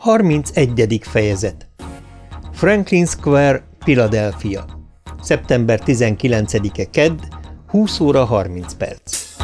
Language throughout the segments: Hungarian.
31. fejezet Franklin Square, Philadelphia. Szeptember 19-e Kedd, 20 óra 30 perc.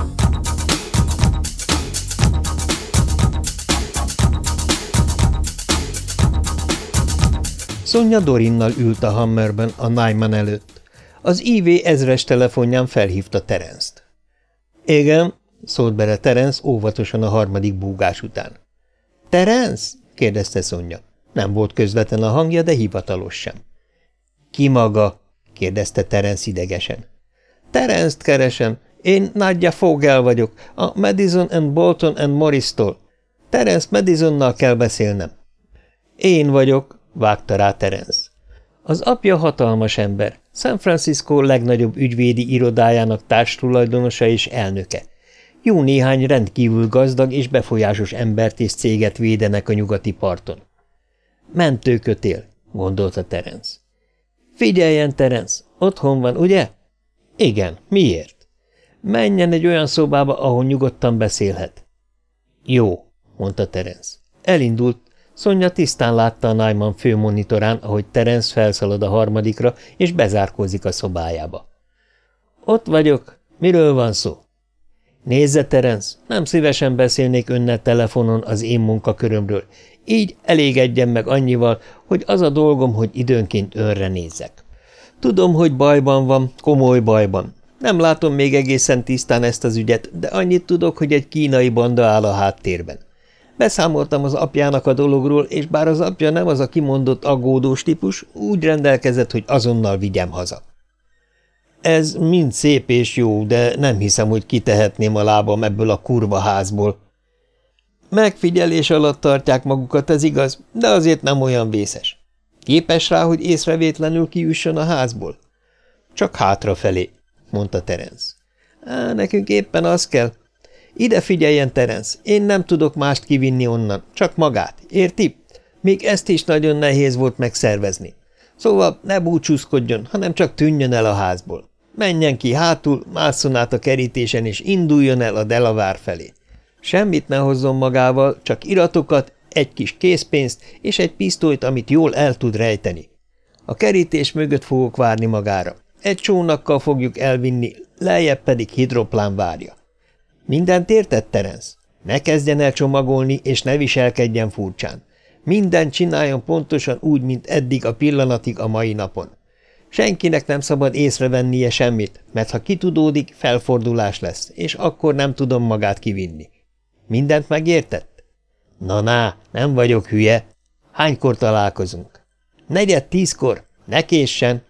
Szonya Dorinnal ült a Hammerben a Nyman előtt. Az IV ezres telefonján felhívta Terence-t. – Igen, szólt bele Terence óvatosan a harmadik búgás után. – Terence? Kérdezte Szonya. Nem volt közvetlen a hangja, de hivatalos sem. Ki maga? kérdezte Terence idegesen. Terence-t keresem. Én Nadja Fogel vagyok, a Madison and Bolton and Morris-tól. Terence Madisonnal kell beszélnem. Én vagyok, vágta rá Terence. Az apja hatalmas ember, San Francisco legnagyobb ügyvédi irodájának társtulajdonosa és elnöke. Jó néhány rendkívül gazdag és befolyásos embert és céget védenek a nyugati parton. Mentőkötél, gondolta Terence. Figyeljen, Terence, otthon van, ugye? Igen, miért? Menjen egy olyan szobába, ahol nyugodtan beszélhet. Jó, mondta Terence. Elindult, Szonya tisztán látta a Nyman főmonitorán, ahogy Terence felszalad a harmadikra, és bezárkózik a szobájába. Ott vagyok. Miről van szó? Nézze, Terence, nem szívesen beszélnék önnel telefonon az én munkakörömről. Így elégedjen meg annyival, hogy az a dolgom, hogy időnként önre nézzek. Tudom, hogy bajban van, komoly bajban. Nem látom még egészen tisztán ezt az ügyet, de annyit tudok, hogy egy kínai banda áll a háttérben. Beszámoltam az apjának a dologról, és bár az apja nem az a kimondott aggódós típus, úgy rendelkezett, hogy azonnal vigyem haza. Ez mind szép és jó, de nem hiszem, hogy kitehetném a lábam ebből a kurva házból. Megfigyelés alatt tartják magukat, ez igaz, de azért nem olyan vészes. Képes rá, hogy észrevétlenül kiüssön a házból? Csak hátrafelé, mondta Terence. Nekünk éppen az kell. Ide figyeljen, Terence, én nem tudok mást kivinni onnan, csak magát, érti? Még ezt is nagyon nehéz volt megszervezni. Szóval ne búcsúzkodjon, hanem csak tűnjön el a házból. Menjen ki hátul, másszon át a kerítésen, és induljon el a Delavár felé. Semmit ne hozzon magával, csak iratokat, egy kis készpénzt és egy pisztolyt, amit jól el tud rejteni. A kerítés mögött fogok várni magára. Egy csónakkal fogjuk elvinni, lejjebb pedig hidroplán várja. Mindent értett, Terence? Ne kezdjen el csomagolni, és ne viselkedjen furcsán. Minden csináljon pontosan úgy, mint eddig a pillanatig a mai napon. Senkinek nem szabad észrevennie semmit, mert ha kitudódik, felfordulás lesz, és akkor nem tudom magát kivinni. Mindent megértett? Na-na, nem vagyok hülye. Hánykor találkozunk? Negyed tízkor? Ne késsen.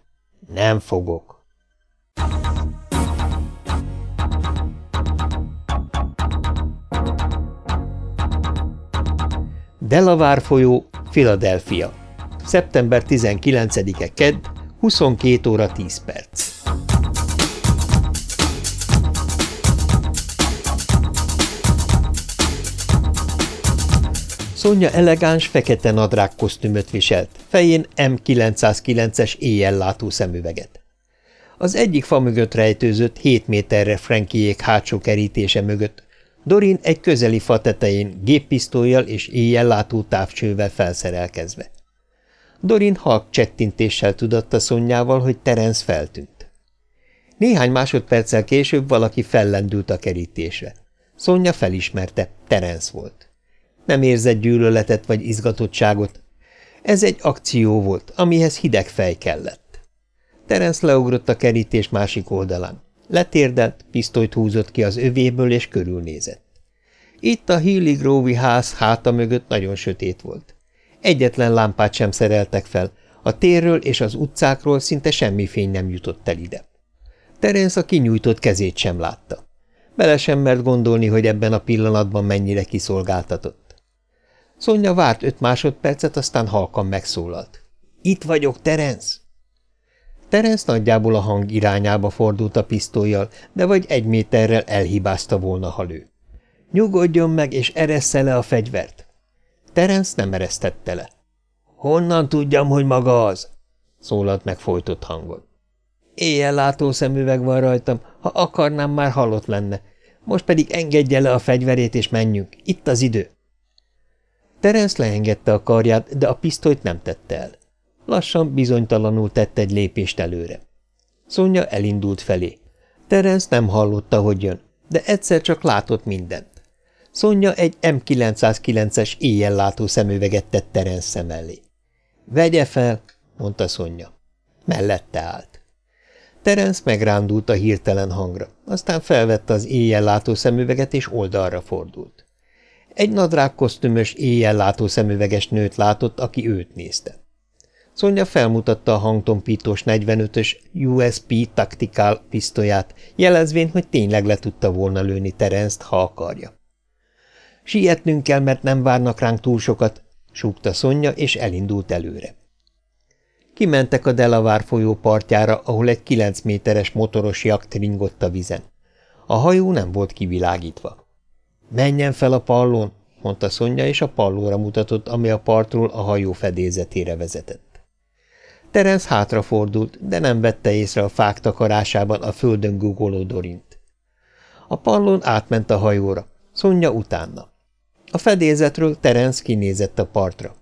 Nem fogok. Delaware folyó, Philadelphia. Szeptember 19-e Kedd, 22 óra 10 perc. Szonya elegáns, fekete nadrág kosztümöt viselt, fején M909-es éjjellátó szemüveget. Az egyik fa mögött rejtőzött 7 méterre Frankiék hátsó kerítése mögött, Dorin egy közeli fa tetején géppisztolyjal és éjjellátó távcsővel felszerelkezve. Dorin halk csettintéssel tudatta Szonyával, hogy Terence feltűnt. Néhány másodperccel később valaki fellendült a kerítésre. Szonya felismerte, Terence volt. Nem érzett gyűlöletet vagy izgatottságot. Ez egy akció volt, amihez hideg fej kellett. Terence leugrott a kerítés másik oldalán. Letérdelt, pisztolyt húzott ki az övéből, és körülnézett. Itt a Healy ház háta mögött nagyon sötét volt. Egyetlen lámpát sem szereltek fel, a térről és az utcákról szinte semmi fény nem jutott el ide. Terence a kinyújtott kezét sem látta. Bele sem mert gondolni, hogy ebben a pillanatban mennyire kiszolgáltatott. Szonya várt öt másodpercet, aztán halkan megszólalt. – Itt vagyok, Terence! Terence nagyjából a hang irányába fordult a pisztolyjal, de vagy egy méterrel elhibázta volna, ha lő. – Nyugodjon meg, és eressze le a fegyvert! Terence nem eresztette le. – Honnan tudjam, hogy maga az? – szólalt meg folytott hangon. – Éjjel látó szemüveg van rajtam, ha akarnám, már halott lenne. Most pedig engedje le a fegyverét, és menjünk. Itt az idő. Terence leengedte a karját, de a pisztolyt nem tette el. Lassan, bizonytalanul tett egy lépést előre. Szonya elindult felé. Terence nem hallotta, hogy jön, de egyszer csak látott mindent. Szonya egy M909-es éjjellátó szemüveget tett Terence elé. – Vegye fel! – mondta Szonya. Mellette állt. Terence megrándult a hirtelen hangra, aztán felvette az éjjellátó szemüveget és oldalra fordult. Egy nadrágkosztümös éjjellátó szemüveges nőt látott, aki őt nézte. Szonya felmutatta a hangtompítós 45-ös USP Tactical pisztolyát, jelezvén, hogy tényleg le tudta volna lőni Terence-t, ha akarja. Sietnünk kell, mert nem várnak ránk túl sokat, súgta Szonya, és elindult előre. Kimentek a Delavár folyó partjára, ahol egy kilenc méteres motoros jakt ringott a vizen. A hajó nem volt kivilágítva. – Menjen fel a pallón! – mondta Szonya, és a pallóra mutatott, ami a partról a hajó fedélzetére vezetett. Terence hátrafordult, de nem vette észre a fák takarásában a földön gugoló Dorint. A pallón átment a hajóra, Szonya utána. A fedélzetről Terence kinézett a partra.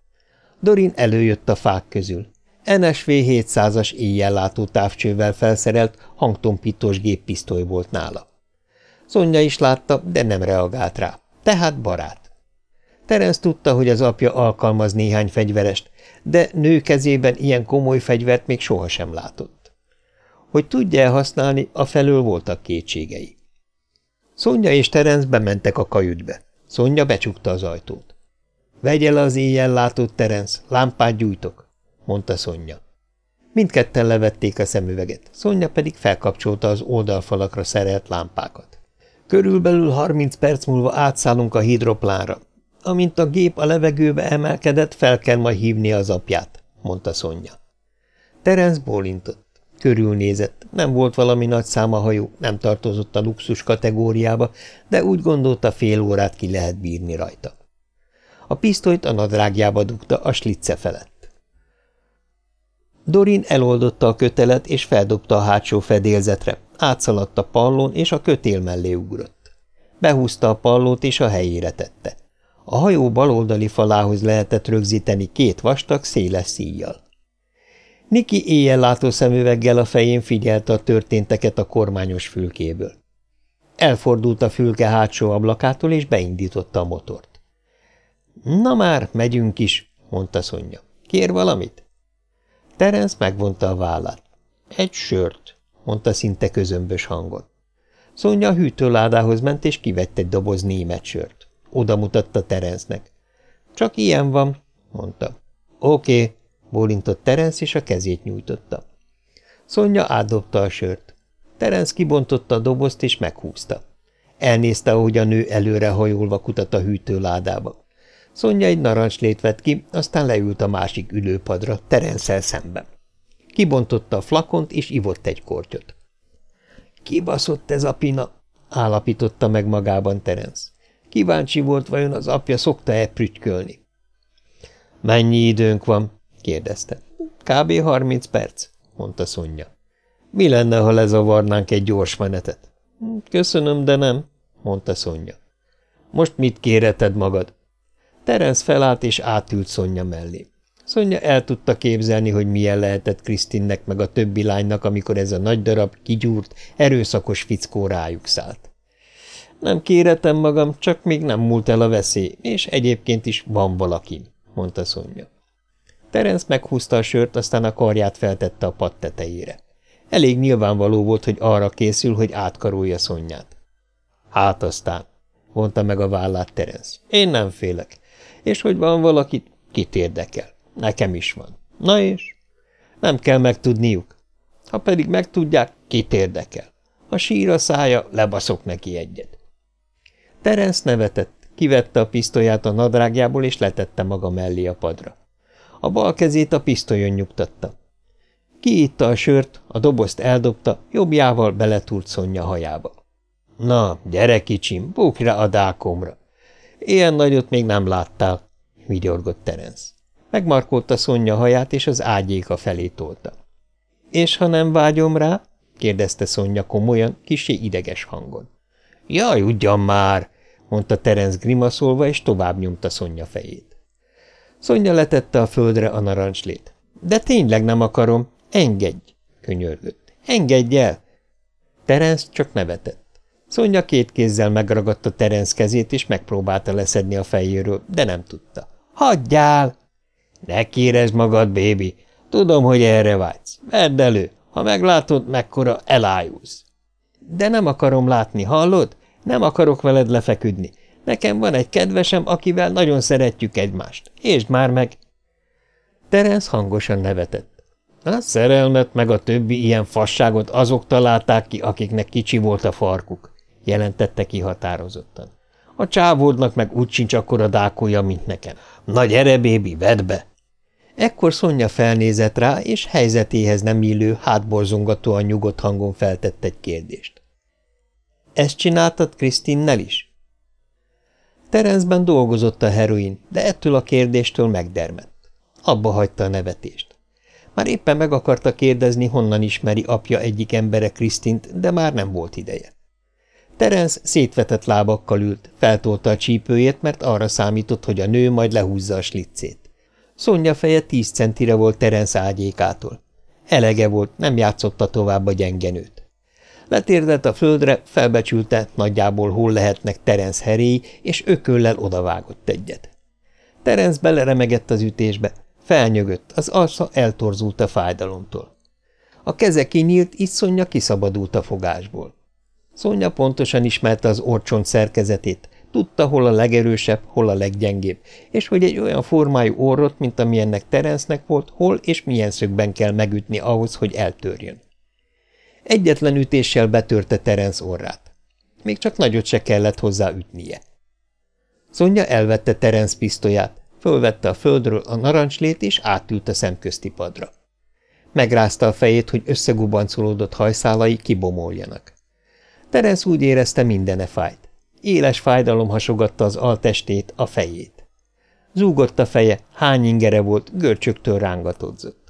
Dorin előjött a fák közül. NSV 700-as éjjellátó távcsővel felszerelt, hangtompítós géppisztoly volt nála. Szonya is látta, de nem reagált rá. Tehát barát. Terence tudta, hogy az apja alkalmaz néhány fegyverest, de nő kezében ilyen komoly fegyvert még sohasem látott. Hogy tudja-e használni, afelől voltak kétségei. Szonya és Terence bementek a kajütbe. Szonya becsukta az ajtót. – Vegye le az éjjel látott, Terence, lámpát gyújtok – mondta Szonya. Mindketten levették a szemüveget, Szonya pedig felkapcsolta az oldalfalakra szerelt lámpákat. Körülbelül harminc perc múlva átszállunk a hidroplánra. Amint a gép a levegőbe emelkedett, fel kell majd hívni az apját, mondta Szonya. Terence bólintott. Körülnézett, nem volt valami nagy száma hajó, nem tartozott a luxus kategóriába, de úgy gondolta fél órát ki lehet bírni rajta. A pisztolyt a nadrágjába dugta a slitce felett. Dorin eloldotta a kötelet és feldobta a hátsó fedélzetre, átszaladt a pallón és a kötél mellé ugrott. Behúzta a pallót és a helyére tette. A hajó baloldali falához lehetett rögzíteni két vastag, széles szíjjal. Niki éjjellátó szemüveggel a fején figyelte a történteket a kormányos fülkéből. Elfordult a fülke hátsó ablakától, és beindította a motort. – Na már, megyünk is – mondta Szonya. – Kér valamit? Terence megvonta a vállát. – Egy sört – mondta szinte közömbös hangon. Szonya a hűtőládához ment, és kivett egy doboz német sört. Oda mutatta Terencnek. – Csak ilyen van – mondta. – Oké bólintott Terence, és a kezét nyújtotta. Szonya átdobta a sört. Terence kibontotta a dobozt, és meghúzta. Elnézte, ahogy a nő előre hajolva kutat a hűtőládába. Szonya egy narancslét vett ki, aztán leült a másik ülőpadra, terence szemben. Kibontotta a flakont, és ivott egy kortyot. – Kibaszott ez a pina! – állapította meg magában Terence. Kíváncsi volt, vajon az apja szokta-e prütykölni. – Mennyi időnk van? Kérdezte. Kb. harminc perc, mondta Szonya. Mi lenne, ha lezavarnánk egy gyors menetet? Köszönöm, de nem, mondta Szonya. Most mit kéreted magad? Terence felállt és átült Szonya mellé. Szonya el tudta képzelni, hogy milyen lehetett Krisztinnek meg a többi lánynak, amikor ez a nagy darab, kigyúrt, erőszakos fickó rájuk szállt. Nem kéretem magam, csak még nem múlt el a veszély, és egyébként is van valakin, mondta Szonya. Terence meghúzta a sört, aztán a karját feltette a pad tetejére. Elég nyilvánvaló volt, hogy arra készül, hogy átkarolja szonyját. Hát aztán, mondta meg a vállát Terence. Én nem félek. És hogy van valakit, kit érdekel. Nekem is van. Na és? Nem kell megtudniuk. Ha pedig megtudják, kit érdekel. Ha sír a szája, lebaszok neki egyet. Terence nevetett, kivette a pisztolyát a nadrágjából, és letette maga mellé a padra. A bal kezét a pisztolyon nyugtatta. Kiitta a sört, a dobozt eldobta, jobbjával beletúrt Szonya hajába. – Na, gyere kicsim, bukj a dákomra! Ilyen nagyot még nem láttál, vigyorgott Terence. Megmarkolta Szonya haját, és az ágyéka felé tolta. – És ha nem vágyom rá? – kérdezte Szonya komolyan, kisé ideges hangon. – Jaj, ugyan már! – mondta Terence grimaszolva, és tovább nyomta Szonya fejét. Szonya letette a földre a narancslét. De tényleg nem akarom, engedj, könyörgött. Engedj el! Terence csak nevetett. Szonya két kézzel megragadta Terence kezét, és megpróbálta leszedni a fejéről, de nem tudta. Hagyjál! Ne kérezd magad, bébi. Tudom, hogy erre vágysz. Vedd elő. Ha meglátod, mekkora elájulsz. De nem akarom látni, hallod? Nem akarok veled lefeküdni. Nekem van egy kedvesem, akivel nagyon szeretjük egymást. Értsd már meg! Terence hangosan nevetett. A szerelmet meg a többi ilyen fasságot azok találták ki, akiknek kicsi volt a farkuk, jelentette ki határozottan. A csávodnak meg úgy sincs akkora dákója, mint nekem. Nagy ere, bébi, vedd be! Ekkor Szonya felnézett rá, és helyzetéhez nem illő, hátborzongatóan nyugodt hangon feltett egy kérdést. – Ezt csináltad Krisztinnel is? Terencben dolgozott a heroin, de ettől a kérdéstől megdermett. Abba hagyta a nevetést. Már éppen meg akarta kérdezni, honnan ismeri apja egyik embere Krisztint, de már nem volt ideje. Terence szétvetett lábakkal ült, feltolta a csípőjét, mert arra számított, hogy a nő majd lehúzza a slicét. Szonya feje tíz centire volt Terence ágyékától. Elege volt, nem játszotta tovább a gyengenőt. Letérdett a földre, felbecsülte nagyjából hol lehetnek Terence heréi, és ököllel odavágott egyet. Terence beleremegett az ütésbe, felnyögött, az arca eltorzult a fájdalomtól. A keze kinyílt, így Szonya kiszabadult a fogásból. Szonya pontosan ismerte az orcsont szerkezetét, tudta, hol a legerősebb, hol a leggyengébb, és hogy egy olyan formájú orrot, mint amilyennek Terencnek volt, hol és milyen szögben kell megütni ahhoz, hogy eltörjön. Egyetlen ütéssel betörte Terence orrát. Még csak nagyot se kellett hozzá ütnie. Szonya elvette Terence pisztolyát, fölvette a földről a narancslét, és átült a szemközti padra. Megrázta a fejét, hogy összegubancolódott hajszálai kibomoljanak. Terence úgy érezte, mindene fájt. Éles fájdalom hasogatta az altestét, a fejét. Zúgott a feje, hány ingere volt, görcsöktől rángatodzott.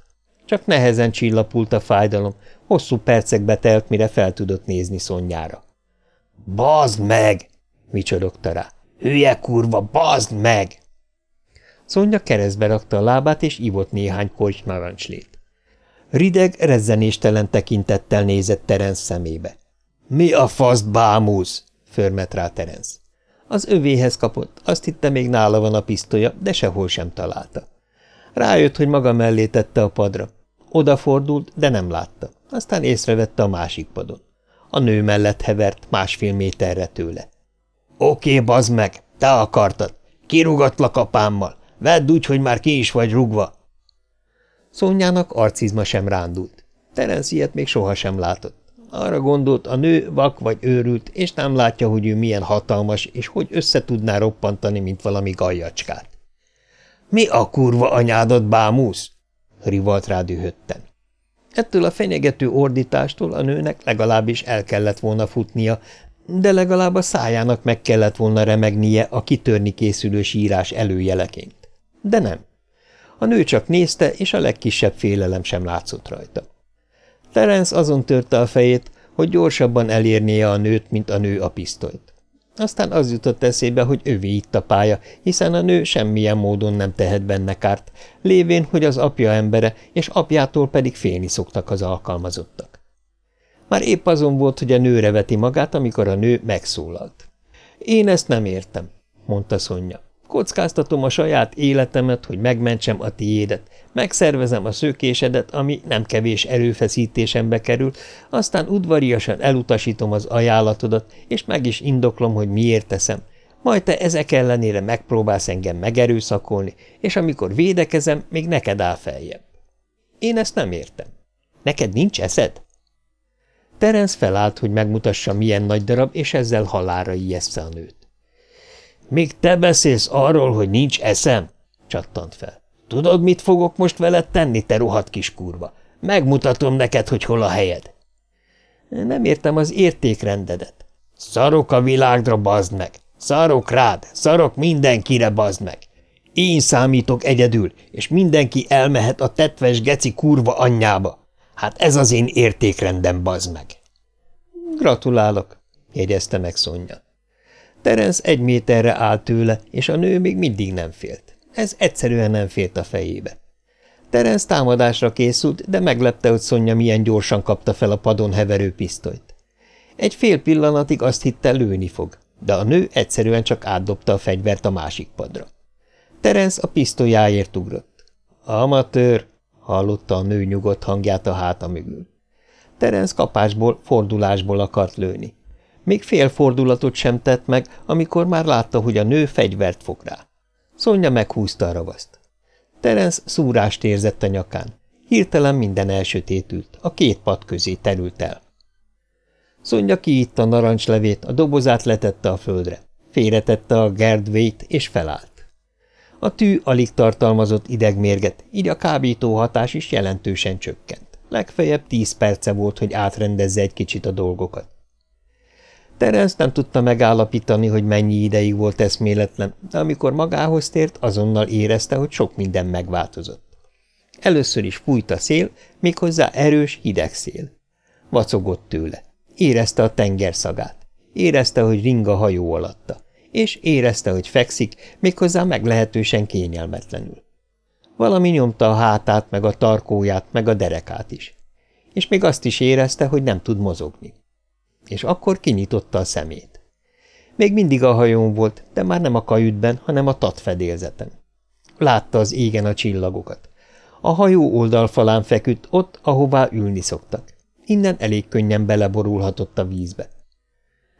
Csak nehezen csillapult a fájdalom, hosszú percekbe telt, mire fel tudott nézni szonyára. – Bazd meg! – micsorogta rá. – Hülye kurva, bazd meg! Szonya keresztbe rakta a lábát, és ivott néhány korty narancslét. Rideg, rezzenéstelen tekintettel nézett Terence szemébe. – Mi a faszt bámulsz? – förmet rá Terence. Az övéhez kapott, azt hitte még nála van a pisztolya, de sehol sem találta. Rájött, hogy maga mellé tette a padra. Odafordult, de nem látta. Aztán észrevette a másik padon. A nő mellett hevert, másfél méterre tőle. – Oké, bazd meg, te akartad. Kirúgatlak apámmal. Vedd úgy, hogy már ki is vagy rugva. Szonyának arcizma sem rándult. Terence ilyet még sohasem látott. Arra gondolt, a nő vak vagy őrült, és nem látja, hogy ő milyen hatalmas, és hogy össze tudná roppantani, mint valami gajjacskát. – Mi a kurva anyádat bámúsz? – rivalt rá dühötten. Ettől a fenyegető ordítástól a nőnek legalábbis el kellett volna futnia, de legalább a szájának meg kellett volna remegnie a kitörni készülő sírás előjeleként. De nem. A nő csak nézte, és a legkisebb félelem sem látszott rajta. Terence azon törte a fejét, hogy gyorsabban elérnie a nőt, mint a nő a pisztolyt. Aztán az jutott eszébe, hogy övé itt a pálya, hiszen a nő semmilyen módon nem tehet benne kárt, lévén, hogy az apja embere, és apjától pedig félni szoktak az alkalmazottak. Már épp azon volt, hogy a nőre veti magát, amikor a nő megszólalt. Én ezt nem értem, mondta Szonya. Kockáztatom a saját életemet, hogy megmentsem a tiédet. Megszervezem a szökésedet, ami nem kevés erőfeszítésembe kerül, aztán udvariasan elutasítom az ajánlatodat, és meg is indoklom, hogy miért teszem. Majd te ezek ellenére megpróbálsz engem megerőszakolni, és amikor védekezem, még neked áll feljebb. Én ezt nem értem. Neked nincs eszed? Terence felállt, hogy megmutassa, milyen nagy darab, és ezzel halára ijesztve a nőt. Még te beszélsz arról, hogy nincs eszem? csattant fel. Tudod, mit fogok most veled tenni, te rohadt kis kurva? Megmutatom neked, hogy hol a helyed. Nem értem az értékrendedet. Szarok a világra, bazd meg! Szarok rád, szarok mindenkire, bazd meg! Én számítok egyedül, és mindenki elmehet a tetves geci kurva anyjába. Hát ez az én értékrendem, bazd meg! Gratulálok, jegyezte meg Szonya. Terence egy méterre állt tőle, és a nő még mindig nem félt. Ez egyszerűen nem fért a fejébe. Terence támadásra készült, de meglepte, hogy Szonya milyen gyorsan kapta fel a padon heverő pisztolyt. Egy fél pillanatig azt hitte, lőni fog, de a nő egyszerűen csak átdobta a fegyvert a másik padra. Terence a pisztolyáért ugrott. Amatőr, hallotta a nő nyugodt hangját a háta mögül. Terence kapásból, fordulásból akart lőni. Még fél fordulatot sem tett meg, amikor már látta, hogy a nő fegyvert fog rá. Szonya meghúzta a ravaszt. Terence szúrást érzett a nyakán. Hirtelen minden elsötétült, a két pad közé terült el. Szonya kiitta a narancslevét, a dobozát letette a földre. Félretette a gerdvét, és felállt. A tű alig tartalmazott idegmérget, így a kábító hatás is jelentősen csökkent. Legfeljebb tíz perce volt, hogy átrendezze egy kicsit a dolgokat. Terence nem tudta megállapítani, hogy mennyi ideig volt eszméletlen, de amikor magához tért, azonnal érezte, hogy sok minden megváltozott. Először is fújt a szél, méghozzá erős, hideg szél. Vacogott tőle. Érezte a tenger szagát. Érezte, hogy ring a hajó alatta. És érezte, hogy fekszik, méghozzá meglehetősen kényelmetlenül. Valami nyomta a hátát, meg a tarkóját, meg a derekát is. És még azt is érezte, hogy nem tud mozogni. És akkor kinyitotta a szemét. Még mindig a hajón volt, de már nem a kajütben, hanem a tatfedélzeten. Látta az égen a csillagokat. A hajó oldalfalán feküdt ott, ahová ülni szoktak. Innen elég könnyen beleborulhatott a vízbe.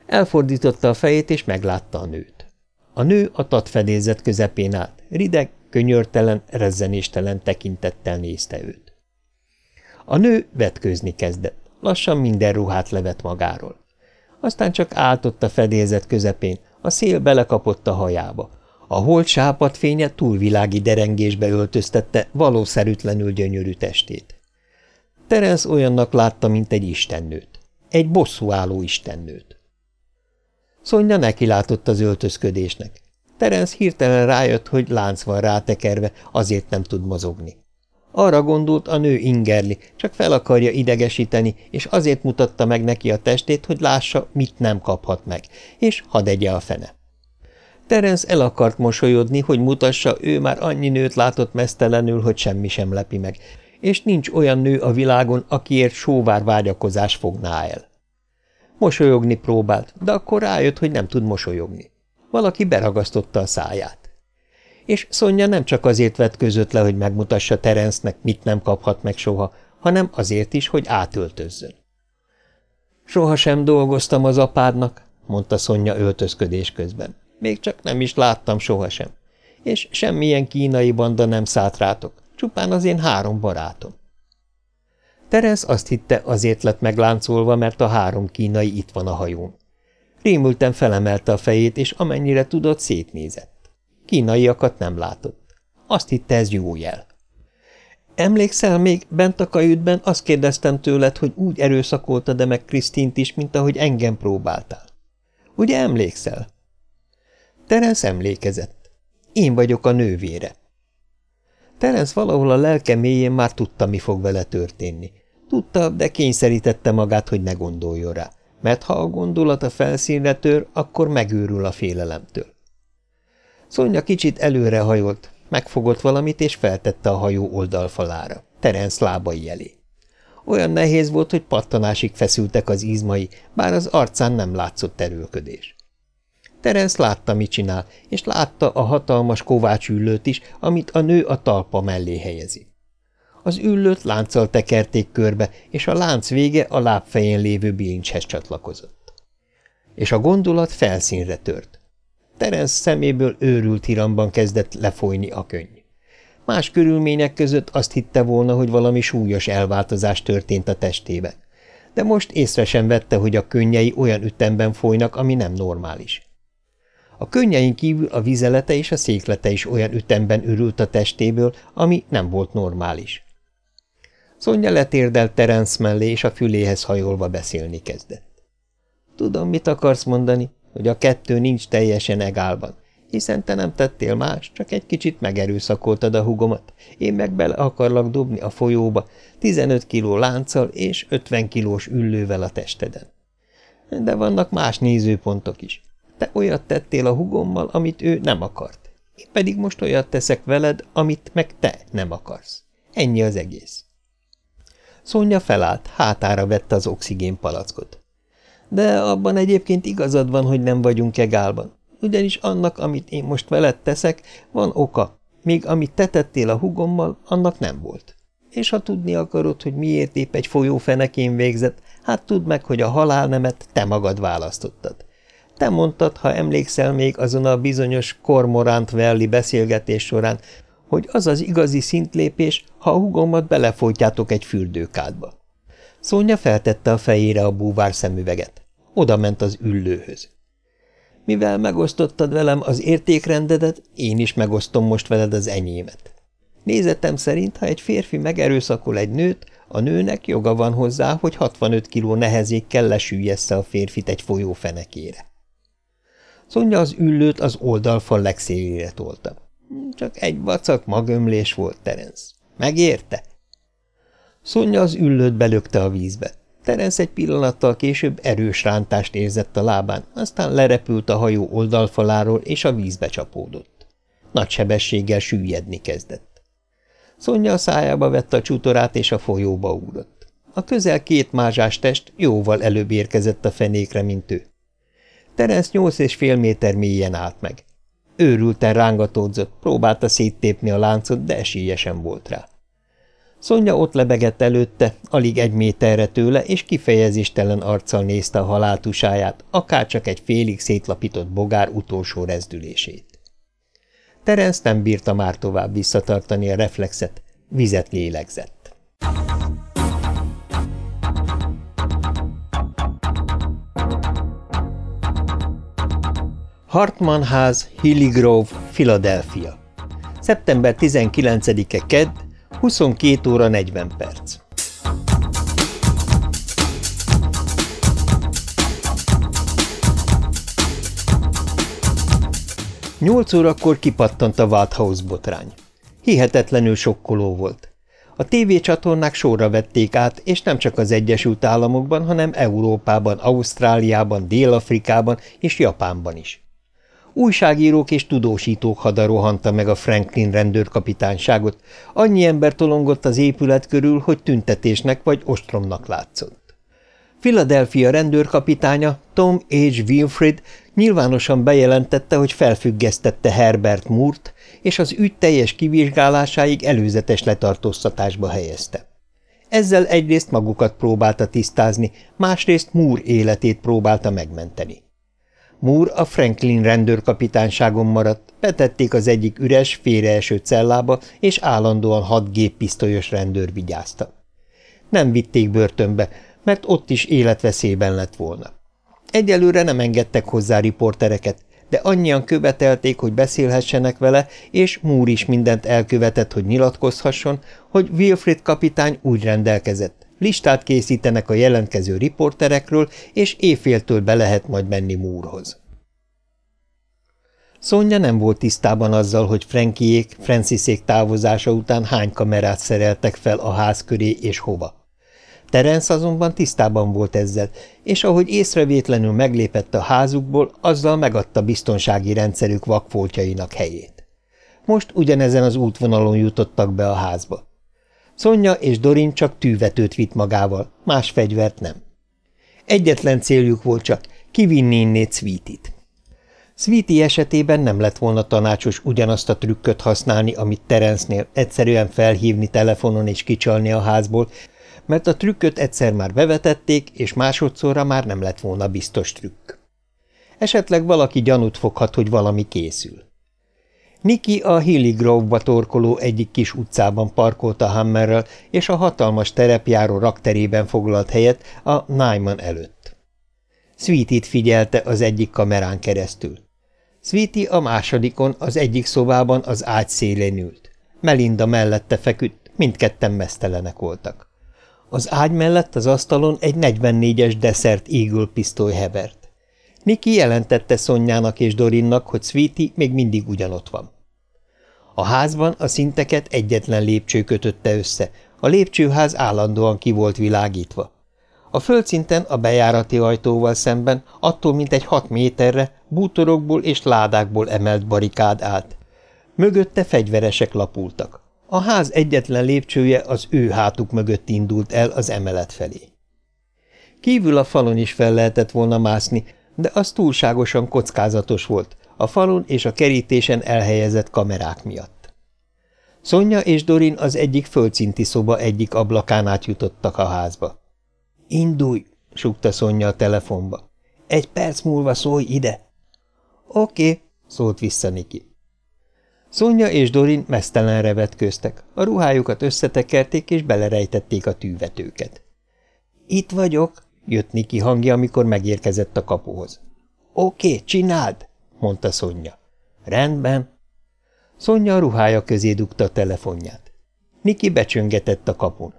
Elfordította a fejét, és meglátta a nőt. A nő a tatfedélzet közepén állt, rideg, könyörtelen, rezzenéstelen tekintettel nézte őt. A nő vetkőzni kezdett, lassan minden ruhát levet magáról. Aztán csak állt ott a fedélzet közepén, a szél belekapott a hajába. A holt sápat fénye túlvilági derengésbe öltöztette valószerűtlenül gyönyörű testét. Terence olyannak látta, mint egy istennőt. Egy bosszúálló istennőt. Szonya nekilátott az öltözködésnek. Terence hirtelen rájött, hogy lánc van rátekerve, azért nem tud mozogni. Arra gondolt, a nő ingerli, csak fel akarja idegesíteni, és azért mutatta meg neki a testét, hogy lássa, mit nem kaphat meg, és hadd egye a fene. Terence el akart mosolyodni, hogy mutassa, ő már annyi nőt látott mesztelenül, hogy semmi sem lepi meg, és nincs olyan nő a világon, akiért sóvár vágyakozás fogná el. Mosolyogni próbált, de akkor rájött, hogy nem tud mosolyogni. Valaki beragasztotta a száját. És Szonya nem csak azért vett között le, hogy megmutassa Terencnek, mit nem kaphat meg soha, hanem azért is, hogy átöltözzön. Soha sem dolgoztam az apádnak, mondta Szonya öltözködés közben. Még csak nem is láttam sohasem. És semmilyen kínai banda nem szállt rátok, csupán az én három barátom. Terence azt hitte, azért lett megláncolva, mert a három kínai itt van a hajón. Rémülten felemelte a fejét, és amennyire tudott, szétnézett. Kínaiakat nem látott. Azt hitte, ez jó jel. Emlékszel még, bent a kajütben azt kérdeztem tőled, hogy úgy erőszakolta de meg Krisztint is, mint ahogy engem próbáltál. Ugye emlékszel? Terence emlékezett. Én vagyok a nővére. Terence valahol a lelke mélyén már tudta, mi fog vele történni. Tudta, de kényszerítette magát, hogy ne gondoljon rá mert ha a gondolat a felszínre tör, akkor megőrül a félelemtől. Szonya kicsit előrehajolt, megfogott valamit, és feltette a hajó oldalfalára, Terence lábai elé. Olyan nehéz volt, hogy pattanásig feszültek az izmai, bár az arcán nem látszott erőlködés. Terence látta, mit csinál, és látta a hatalmas kovácsüllőt is, amit a nő a talpa mellé helyezi. Az üllőt lánccal tekerték körbe, és a lánc vége a lábfején lévő bilincshez csatlakozott. És a gondolat felszínre tört. Terence szeméből őrült hiramban kezdett lefolyni a könny. Más körülmények között azt hitte volna, hogy valami súlyos elváltozás történt a testébe, de most észre sem vette, hogy a könnyei olyan ütemben folynak, ami nem normális. A könnyein kívül a vizelete és a széklete is olyan ütemben örült a testéből, ami nem volt normális. Szonya letérdelt Terence mellé, és a füléhez hajolva beszélni kezdett. Tudom, mit akarsz mondani, hogy a kettő nincs teljesen egálban, hiszen te nem tettél más, csak egy kicsit megerőszakoltad a hugomat, én meg bele akarlak dobni a folyóba 15 kiló lánccal és 50 kilós üllővel a testeden. De vannak más nézőpontok is. Te olyat tettél a hugommal, amit ő nem akart. Én pedig most olyat teszek veled, amit meg te nem akarsz. Ennyi az egész. Szonya felállt, hátára vette az oxigénpalackot. De abban egyébként igazad van, hogy nem vagyunk egálban. Ugyanis annak, amit én most veled teszek, van oka, míg amit te a hugommal, annak nem volt. És ha tudni akarod, hogy miért épp egy folyó fenekén végzett, hát tudd meg, hogy a halálnemet te magad választottad. Te mondtad, ha emlékszel még azon a bizonyos Kormoránt Velli beszélgetés során, hogy az az igazi szintlépés, ha a hugomat belefolytjátok egy fürdőkádba. Szónya feltette a fejére a búvár szemüveget. Oda ment az üllőhöz. Mivel megosztottad velem az értékrendedet, én is megosztom most veled az enyémet. Nézetem szerint, ha egy férfi megerőszakol egy nőt, a nőnek joga van hozzá, hogy 65 kiló nehezékkel lesüllyessze a férfit egy folyó fenekére. Szonya az üllőt az oldalfal legszélére tolta. Csak egy vacak magömlés volt, Terence. Megérte? Szonya az üllőt belökte a vízbe. Terence egy pillanattal később erős rántást érzett a lábán, aztán lerepült a hajó oldalfaláról, és a vízbe csapódott. Nagy sebességgel süllyedni kezdett. Szonya a szájába vette a csutorát, és a folyóba ugrott. A közel két mázsás test jóval előbb érkezett a fenékre, mint ő. Terence nyolc és fél méter mélyen állt meg. Őrülten rángatódzott, próbálta széttépni a láncot, de esélye sem volt rá. Szonya ott lebegett előtte, alig egy méterre tőle, és kifejezéstelen arccal nézte a haláltusáját, akárcsak egy félig szétlapított bogár utolsó rezdülését. Terence nem bírta már tovább visszatartani a reflexet, vizet lélegzett. Hartman ház, Hilly Grove, Philadelphia. Szeptember 19-e kedd, 22 óra 40 perc. Nyolc órakor kipattant a Walthouse botrány. Hihetetlenül sokkoló volt. A tévécsatornák sorra vették át, és nem csak az Egyesült Államokban, hanem Európában, Ausztráliában, Dél-Afrikában és Japánban is. Újságírók és tudósítók hada rohanta meg a Franklin rendőrkapitányságot, annyi ember tolongott az épület körül, hogy tüntetésnek vagy ostromnak látszott. Philadelphia rendőrkapitánya Tom H. Wilfrid nyilvánosan bejelentette, hogy felfüggesztette Herbert Moore-t, és az ügy teljes kivizsgálásáig előzetes letartóztatásba helyezte. Ezzel egyrészt magukat próbálta tisztázni, másrészt Moore életét próbálta megmenteni. Moore a Franklin rendőrkapitányságon maradt, betették az egyik üres, félreeső cellába, és állandóan hat géppisztolyos rendőr vigyázta. Nem vitték börtönbe, mert ott is életveszélyben lett volna. Egyelőre nem engedtek hozzá riportereket, de annyian követelték, hogy beszélhessenek vele, és Moore is mindent elkövetett, hogy nyilatkozhasson, hogy Wilfrid kapitány úgy rendelkezett. Listát készítenek a jelentkező riporterekről, és éjféltől be lehet majd menni Múrhoz. Szonya nem volt tisztában azzal, hogy Frankiék Franciszék távozása után hány kamerát szereltek fel a ház köré és hova. Terence azonban tisztában volt ezzel, és ahogy észrevétlenül meglépett a házukból, azzal megadta biztonsági rendszerük vakfoltjainak helyét. Most ugyanezen az útvonalon jutottak be a házba. Szonya és Dorin csak tűvetőt vitt magával, más fegyvert nem. Egyetlen céljuk volt csak, kivinni innét Sweetit. Sweetie esetében nem lett volna tanácsos ugyanazt a trükköt használni, amit Terencnél egyszerűen felhívni telefonon és kicsalni a házból, mert a trükköt egyszer már bevetették, és másodszorra már nem lett volna biztos trükk. Esetleg valaki gyanút foghat, hogy valami készül. Niki a Hilly Grove-ba torkoló egyik kis utcában parkolt a Hammerrel, és a hatalmas terepjáró rakterében foglalt helyet a Nyman előtt. Sweetit figyelte az egyik kamerán keresztül. Sweetie a másodikon, az egyik szobában az ágy szélén ült. Melinda mellette feküdt, mindketten mesztelenek voltak. Az ágy mellett az asztalon egy 44-es Desert Eagle pisztoly hebert. Niki jelentette Szonyának és Dorinnak, hogy Sweetie még mindig ugyanott van. A házban a szinteket egyetlen lépcső kötötte össze, a lépcsőház állandóan ki volt világítva. A földszinten a bejárati ajtóval szemben, attól mint egy hat méterre, bútorokból és ládákból emelt barikád állt. Mögötte fegyveresek lapultak. A ház egyetlen lépcsője az ő hátuk mögött indult el az emelet felé. Kívül a falon is fel lehetett volna mászni, de az túlságosan kockázatos volt, a falon és a kerítésen elhelyezett kamerák miatt. Szonya és Dorin az egyik földszinti szoba egyik ablakán át jutottak a házba. – Indulj! – sukta Szonya a telefonba. – Egy perc múlva szólj ide! – Oké! Szólt vissza Niki. Szonya és Dorin mesztelenre vetköztek, a ruhájukat összetekerték és belerejtették a tűvetőket. – Itt vagyok! – jött Niki hangja, amikor megérkezett a kapuhoz. – Oké, csináld! – mondta Szonya. – Rendben. Szonya a ruhája közé dugta a telefonját. Niki becsöngetett a kapun.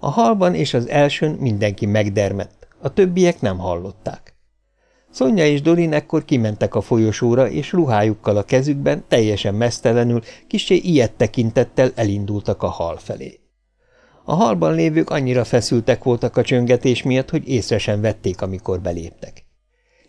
A halban és az elsőn mindenki megdermett, a többiek nem hallották. Szonya és Dorin ekkor kimentek a folyosóra, és ruhájukkal a kezükben, teljesen mesztelenül, kisé ilyet tekintettel elindultak a hal felé. A halban lévők annyira feszültek voltak a csöngetés miatt, hogy észre sem vették, amikor beléptek.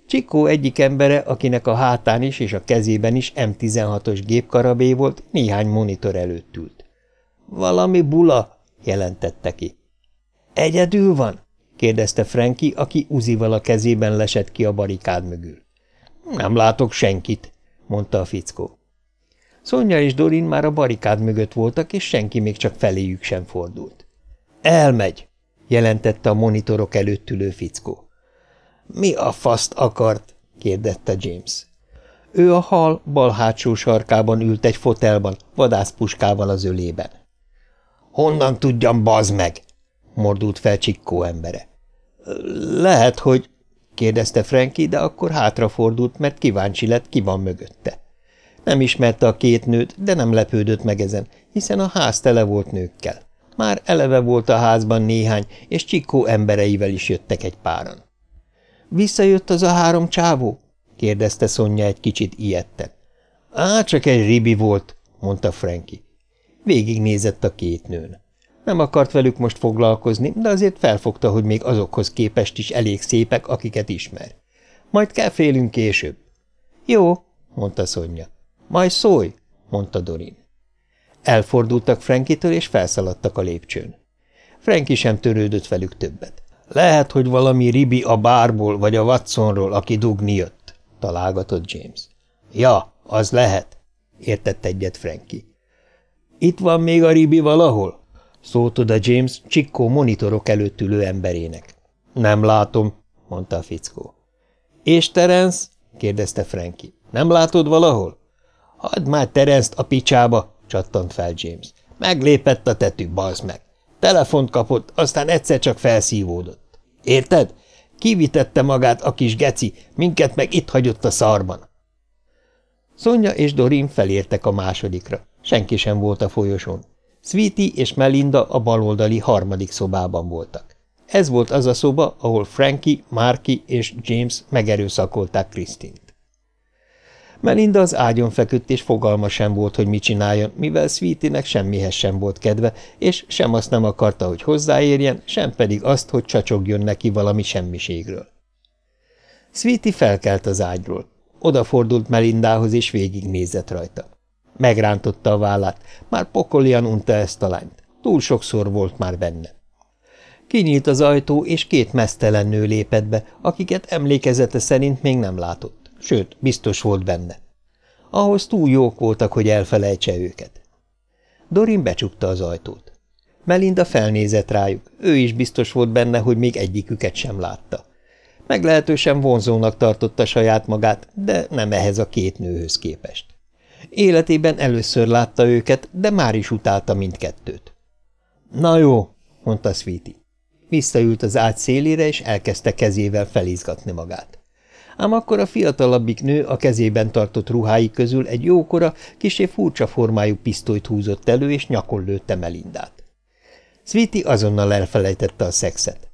Csikó egyik embere, akinek a hátán is és a kezében is M16-os gépkarabé volt, néhány monitor előtt ült. – Valami bula! – jelentette ki. – Egyedül van? kérdezte Franki, aki uzival a kezében lesett ki a barikád mögül. Nem látok senkit, mondta a fickó. Szonya és Dorin már a barikád mögött voltak, és senki még csak feléjük sem fordult. Elmegy, jelentette a monitorok előtt ülő fickó. Mi a faszt akart? kérdette James. Ő a hal bal hátsó sarkában ült egy fotelban, vadászpuskával az ölében. Honnan tudjam, bazd meg? mordult fel Csikkó embere. Lehet, hogy kérdezte Franki, de akkor hátrafordult, mert kíváncsi lett, ki van mögötte. Nem ismerte a két nőt, de nem lepődött meg ezen, hiszen a ház tele volt nőkkel. Már eleve volt a házban néhány, és Csikkó embereivel is jöttek egy páran. – Visszajött az a három csávó? – kérdezte Szonya egy kicsit ijedten. – Á, csak egy ribi volt – mondta Franki. Végignézett a két nőn. Nem akart velük most foglalkozni, de azért felfogta, hogy még azokhoz képest is elég szépek, akiket ismer. Majd kell félünk később. Jó, mondta Szonya. Majd szólj, mondta Dorin. Elfordultak Frankitől, és felszaladtak a lépcsőn. Franki sem törődött velük többet. Lehet, hogy valami ribi a bárból, vagy a Watsonról, aki dugni jött, találgatott James. Ja, az lehet, értett egyet Franki. Itt van még a ribi valahol? Szólt oda James csikkó monitorok előtt ülő emberének. Nem látom, mondta a fickó. És Terence? kérdezte Frankie. Nem látod valahol? Hadd már Terence-t a picsába, csattant fel James. Meglépett a tetű, bazd meg. Telefont kapott, aztán egyszer csak felszívódott. Érted? Kivitette magát a kis geci, minket meg itt hagyott a szarban. Szonya és Dorin felértek a másodikra. Senki sem volt a folyosón. Sweetie és Melinda a baloldali harmadik szobában voltak. Ez volt az a szoba, ahol Frankie, Marky és James megerőszakolták Krisztint. Melinda az ágyon feküdt, és fogalma sem volt, hogy mit csináljon, mivel Sweetie-nek semmihez sem volt kedve, és sem azt nem akarta, hogy hozzáérjen, sem pedig azt, hogy csacsogjon neki valami semmiségről. Sweetie felkelt az ágyról. Odafordult Melindához, és végignézett rajta. Megrántotta a vállát, már pokolian unta ezt a lányt. Túl sokszor volt már benne. Kinyílt az ajtó, és két mesztelen nő lépett be, akiket emlékezete szerint még nem látott. Sőt, biztos volt benne. Ahhoz túl jók voltak, hogy elfelejtse őket. Dorin becsukta az ajtót. Melinda felnézett rájuk, ő is biztos volt benne, hogy még egyiküket sem látta. Meglehetősen vonzónak tartotta saját magát, de nem ehhez a két nőhöz képest. Életében először látta őket, de már is utálta mindkettőt. – Na jó, mondta Sweetie. Visszaült az ágy szélére, és elkezdte kezével felizgatni magát. Ám akkor a fiatalabbik nő a kezében tartott ruhái közül egy jókora, kisé furcsa formájú pisztolyt húzott elő, és nyakon lőtte Melindát. Sweetie azonnal elfelejtette a szexet.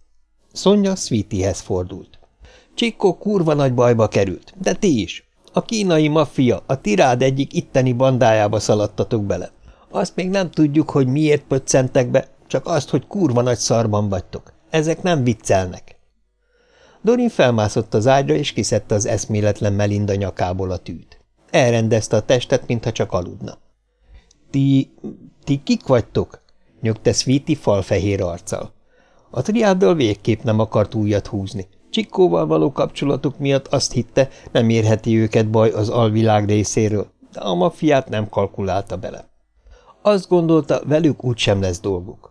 Sonja Sweetiehez fordult. Csikko kurva nagy bajba került, de ti is. A kínai maffia, a tirád egyik itteni bandájába szaladtatok bele. Azt még nem tudjuk, hogy miért pöccentek be, csak azt, hogy kurva nagy szarban vagytok. Ezek nem viccelnek. Dorin felmászott az ágyra, és kiszedte az eszméletlen Melinda nyakából a tűt. Elrendezte a testet, mintha csak aludna. Ti, ti kik vagytok? nyögte Sweetie falfehér arccal. A triáddal végképp nem akart újat húzni. Csikkóval való kapcsolatuk miatt azt hitte, nem érheti őket baj az alvilág részéről, de a mafiát nem kalkulálta bele. Azt gondolta, velük úgysem lesz dolguk.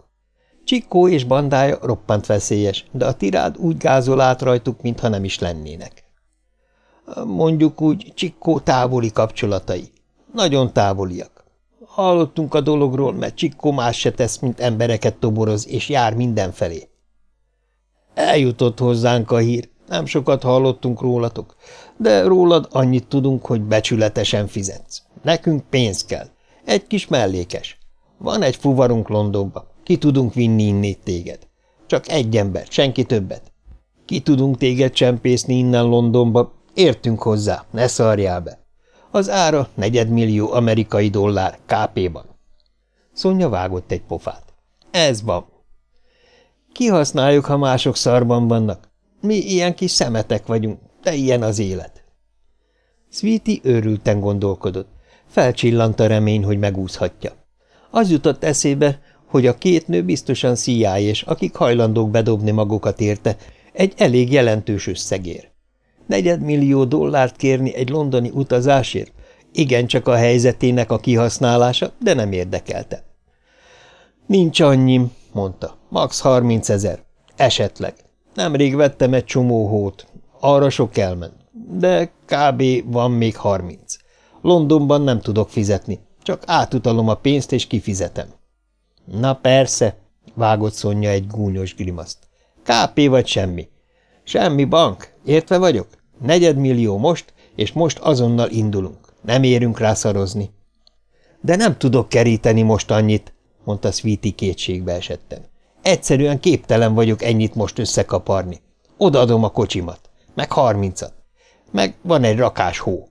Csikkó és bandája roppant veszélyes, de a tirád úgy gázol át rajtuk, mintha nem is lennének. Mondjuk úgy Csikkó távoli kapcsolatai. Nagyon távoliak. Hallottunk a dologról, mert Csikkó más se tesz, mint embereket toboroz, és jár mindenfelé. Eljutott hozzánk a hír, nem sokat hallottunk rólatok, de rólad annyit tudunk, hogy becsületesen fizetsz. Nekünk pénz kell. Egy kis mellékes. Van egy fuvarunk Londonba, ki tudunk vinni innét téged. Csak egy ember, senki többet. Ki tudunk téged csempészni innen Londonba, értünk hozzá, ne szarjál be. Az ára negyedmillió amerikai dollár KP-ban. Szonya vágott egy pofát. Ez van. Kihasználjuk, ha mások szarban vannak. Mi ilyen kis szemetek vagyunk, de ilyen az élet. Sweetie őrülten gondolkodott. Felcsillant a remény, hogy megúszhatja. Az jutott eszébe, hogy a két nő biztosan cia és akik hajlandók bedobni magukat érte, egy elég jelentős összegér. Negyedmillió dollárt kérni egy londoni utazásért? Igen, csak a helyzetének a kihasználása, de nem érdekelte. Nincs annyim, mondta. Max harminc ezer. Esetleg. Nemrég vettem egy csomó hót. Arra sok elment. De kb. van még harminc. Londonban nem tudok fizetni. Csak átutalom a pénzt, és kifizetem. Na persze, vágott Szonya egy gúnyos grimaszt. KP vagy semmi. Semmi bank, értve vagyok? Negyedmillió most, és most azonnal indulunk. Nem érünk rá szarozni. De nem tudok keríteni most annyit, mondta Sweetie kétségbe esettem. Egyszerűen képtelen vagyok ennyit most összekaparni. Odaadom a kocsimat. Meg harmincat. Meg van egy rakás hó.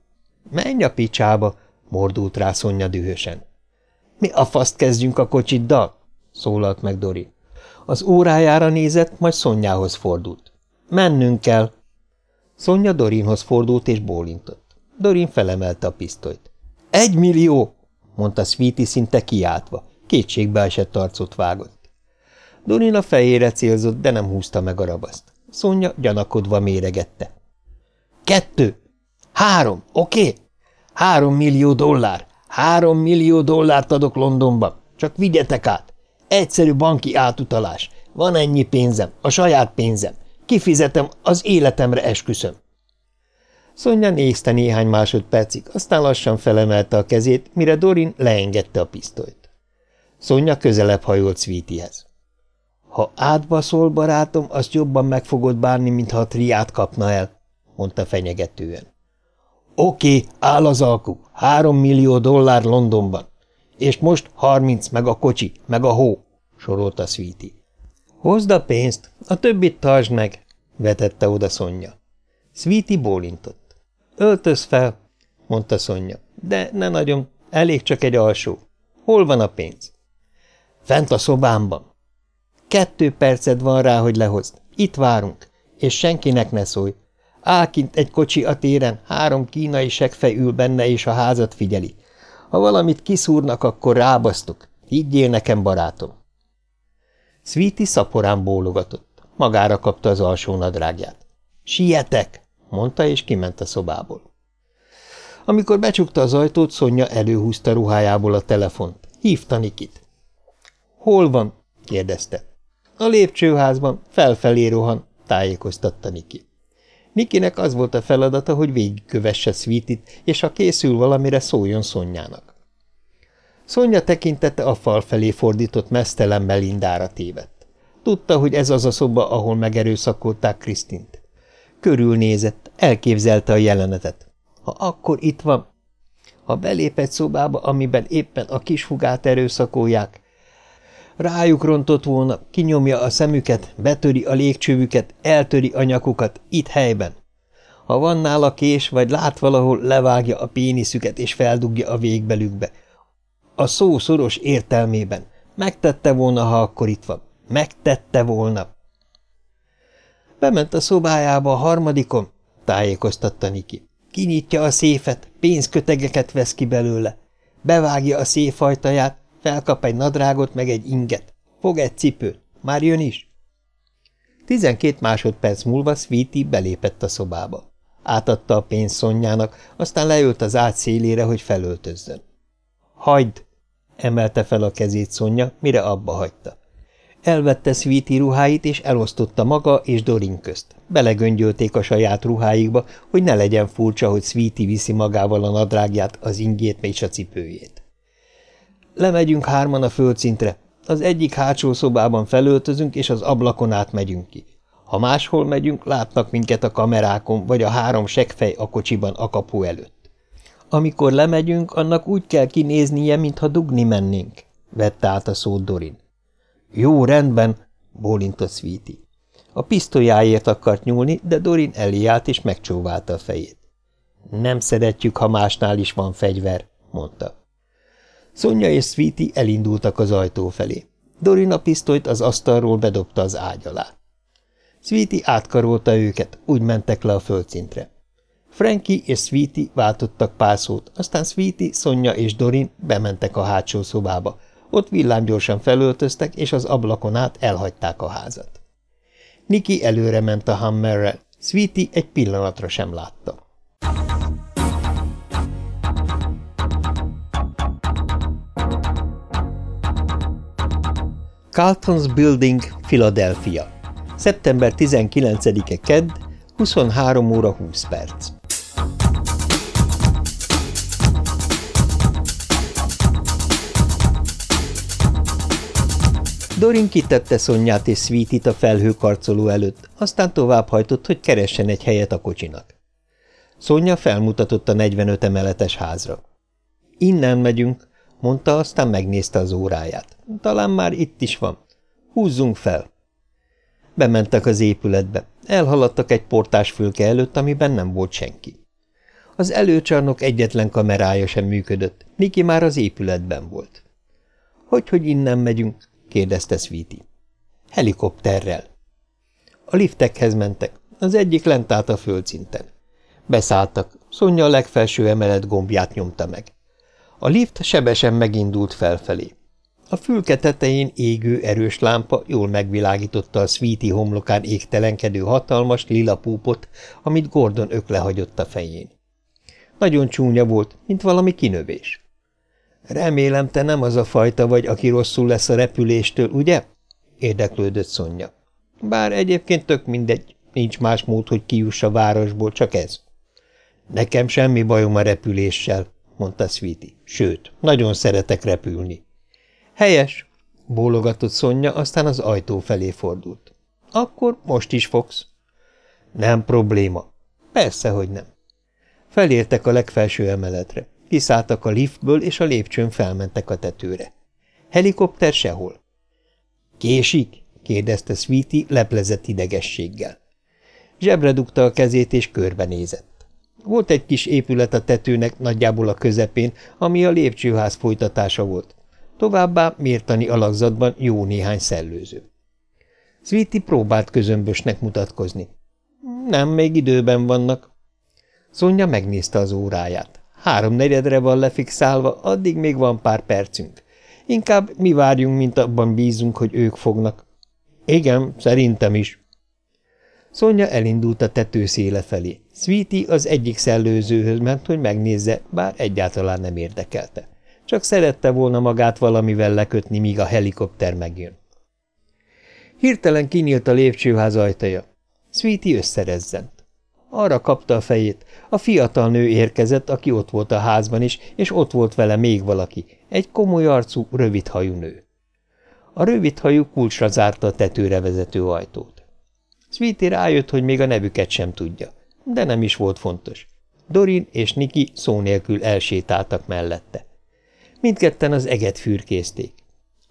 Menj a picsába, mordult rá Szonya dühösen. Mi a faszt kezdjünk a kocsiddal? szólalt meg Dori. Az órájára nézett, majd Szonyához fordult. Mennünk kell. Szonya Dorinhoz fordult és bólintott. Dorin felemelte a pisztolyt. Egy millió! mondta Sweetie szinte kiáltva. Kétségbe esett arcot vágott. Dorin a fejére célzott, de nem húzta meg a rabaszt. Szonya gyanakodva méregette. Kettő! Három, oké? Okay? Három millió dollár! Három millió dollárt adok Londonba. Csak vigyetek át. Egyszerű banki átutalás. Van ennyi pénzem, a saját pénzem. Kifizetem, az életemre esküszöm. Szonya nézte néhány másodpercig, aztán lassan felemelte a kezét, mire Dorin leengedte a pisztolyt. Szonya közelebb hajolt Sweetiehez. Ha átbaszol, barátom, azt jobban meg fogod bánni, mintha a triát kapna el, mondta fenyegetően. Oké, áll az alku, három millió dollár Londonban. És most harminc, meg a kocsi, meg a hó, sorolta Sweetie. Hozd a pénzt, a többit tartsd meg, vetette oda Szonya. Sweetie bólintott. Öltöz fel, mondta Szonya, de ne nagyon, elég csak egy alsó. Hol van a pénz? Fent a szobámban. Kettő perced van rá, hogy lehozd. Itt várunk, és senkinek ne szólj. Ákint egy kocsi a téren, három kínai segfej ül benne, és a házat figyeli. Ha valamit kiszúrnak, akkor rábasztok. Higgyél nekem, barátom. Sweetie szaporán bólogatott. Magára kapta az alsó nadrágját. Sietek! mondta, és kiment a szobából. Amikor becsukta az ajtót, Szonya előhúzta ruhájából a telefont. Hívta Nikit. Hol van? kérdezte. A lépcsőházban, felfelé rohan, tájékoztatta Niki. Nikinek az volt a feladata, hogy végigkövesse Sweetit, és ha készül valamire, szóljon Szonyának. Szonya tekintete a fal felé fordított mesztelen Melindára tévedt. Tudta, hogy ez az a szoba, ahol megerőszakolták Krisztint. Körülnézett, elképzelte a jelenetet. Ha akkor itt van, ha belép egy szobába, amiben éppen a kisfugát erőszakolják, Rájuk rontott volna, kinyomja a szemüket, betöri a légcsövüket, eltöri a nyakukat, itt helyben. Ha van nála kés, vagy lát valahol, levágja a péniszüket és feldugja a végbelükbe. A szó szoros értelmében. Megtette volna, ha akkor itt van. Megtette volna. Bement a szobájába a harmadikon, tájékoztatta Niki. Kinyitja a széfet, pénzkötegeket vesz ki belőle. Bevágja a széf ajtaját, felkap egy nadrágot meg egy inget. Fog egy cipőt. Már jön is? Tizenkét másodperc múlva Sweetie belépett a szobába. Átadta a pénzt Szonyának, aztán leült az ágy szélére, hogy felöltözzön. Hagyd! emelte fel a kezét Szonya, mire abba hagyta. Elvette Sweetie ruháit, és elosztotta maga és Dorin közt. Belegöngyölték a saját ruháikba, hogy ne legyen furcsa, hogy Sweetie viszi magával a nadrágját, az ingét és a cipőjét. Lemegyünk hárman a földszintre. Az egyik hátsó szobában felöltözünk, és az ablakon át megyünk ki. Ha máshol megyünk, látnak minket a kamerákon, vagy a három seggfej a kocsiban a kapu előtt. Amikor lemegyünk, annak úgy kell kinéznie, mintha dugni mennénk, vette át a szót Dorin. Jó, rendben, bólintott Sweetie. A pisztolyáért akart nyúlni, de Dorin elé állt és megcsóválta a fejét. Nem szeretjük, ha másnál is van fegyver, mondta. Szonya és Sweetie elindultak az ajtó felé. Dorin a pisztolyt az asztalról bedobta az ágy alá. Sweetie átkarolta őket, úgy mentek le a földszintre. Frankie és Sweetie váltottak pár szót, aztán Sweetie, Szonya és Dorin bementek a hátsó szobába, ott villámgyorsan felöltöztek, és az ablakon át elhagyták a házat. Niki előre ment a Hammerrel, Sweetie egy pillanatra sem látta. Carlton's Building, Philadelphia. Szeptember 19-e kedd, 23 óra 20 perc. Dorin kitette Szonyát és Sweetit a felhőkarcoló előtt, aztán továbbhajtott, hogy keressen egy helyet a kocsinak. Szonya felmutatott a 45 emeletes házra. Innen megyünk, mondta, aztán megnézte az óráját. Talán már itt is van. Húzzunk fel. Bementek az épületbe. Elhaladtak egy portásfülke előtt, amiben nem volt senki. Az előcsarnok egyetlen kamerája sem működött. Niki már az épületben volt. Hogy, hogy innen megyünk? kérdezte Sweetie. Helikopterrel. A liftekhez mentek. Az egyik lent állt a földszinten. Beszálltak. Szonya a legfelső emelet gombját nyomta meg. A lift sebesen megindult felfelé. A fülke tetején égő, erős lámpa jól megvilágította a Sweetie homlokán égtelenkedő hatalmas lila púpot, amit Gordon öklehagyott a fején. Nagyon csúnya volt, mint valami kinövés. Remélem, te nem az a fajta vagy, aki rosszul lesz a repüléstől, ugye? érdeklődött Szonya. Bár egyébként tök mindegy, nincs más mód, hogy kijuss a városból, csak ez. Nekem semmi bajom a repüléssel, mondta Sweetie. Sőt, nagyon szeretek repülni. Helyes, bólogatott Szonya, aztán az ajtó felé fordult. Akkor most is fogsz. Nem probléma. Persze, hogy nem. Felértek a legfelső emeletre. Kiszálltak a liftből, és a lépcsőn felmentek a tetőre. Helikopter sehol. Késik? kérdezte Sweetie leplezett idegességgel. Zsebre dugta a kezét, és körbenézett. Volt egy kis épület a tetőnek nagyjából a közepén, ami a lépcsőház folytatása volt. Továbbá mértani alakzatban jó néhány szellőző. Sweetie próbált közömbösnek mutatkozni. Nem, még időben vannak. Szonya megnézte az óráját. Három negyedre van lefixálva, addig még van pár percünk. Inkább mi várjunk, mint abban bízunk, hogy ők fognak. Igen, szerintem is. Szonya elindult a tető széle felé. Sweetie az egyik szellőzőhöz ment, hogy megnézze, bár egyáltalán nem érdekelte. Csak szerette volna magát valamivel lekötni, míg a helikopter megjön. Hirtelen kinyílt a lépcsőház ajtaja. Sweetie összerezzent. Arra kapta a fejét. A fiatal nő érkezett, aki ott volt a házban is, és ott volt vele még valaki, egy komoly arcú, rövidhajú nő. A rövidhajú kulcsra zárta a tetőre vezető ajtót. Sweetie rájött, hogy még a nevüket sem tudja, de nem is volt fontos. Dorin és Niki szó nélkül elsétáltak mellette. Mindketten az eget fürkészték.